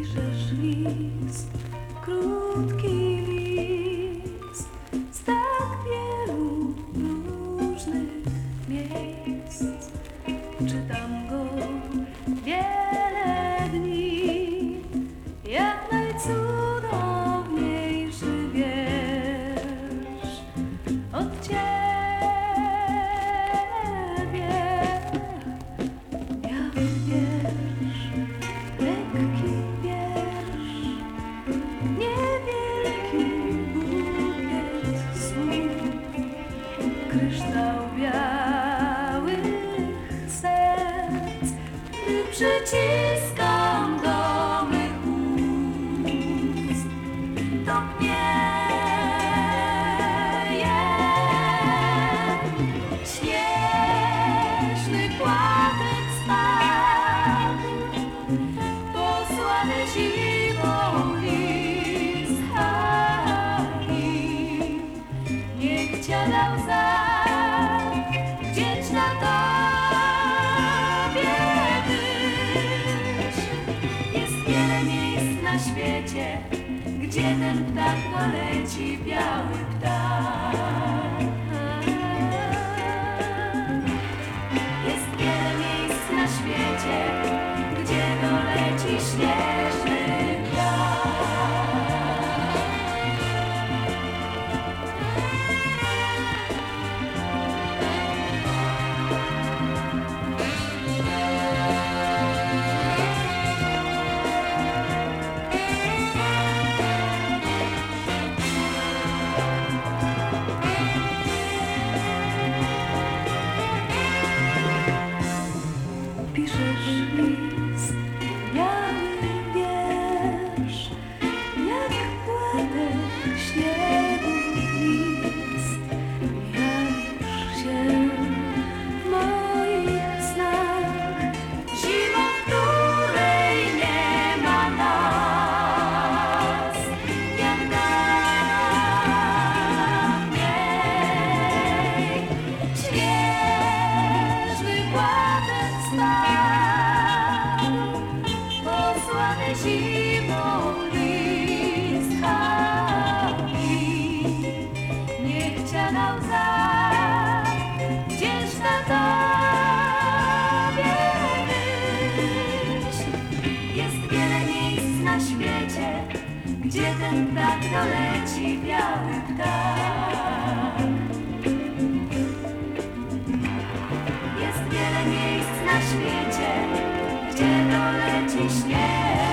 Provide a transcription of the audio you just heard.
list, krótki list z tak wielu różnych miejsc. Czytam go wiele dni, jak najcudowniejszy wiersz od Ciebie. Biały przyciskam do mych ust, to pnieje śnieżny płatek spadł, posłany zimą list. Niech Cię łza wdzięczna wiele miejsc na świecie, gdzie ten ptak doleci, biały ptak. Jest wiele miejsc na świecie, gdzie doleci śnieżny gdzie ten ptak doleci, biały ptak. Jest wiele miejsc na świecie, Wielkie ciśnienie